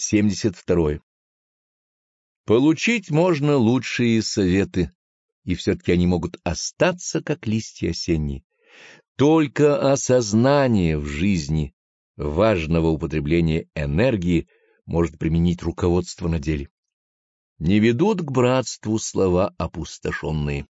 72. Получить можно лучшие советы, и все-таки они могут остаться, как листья осенние. Только осознание в жизни важного употребления энергии может применить руководство на деле. Не ведут к братству слова опустошенные.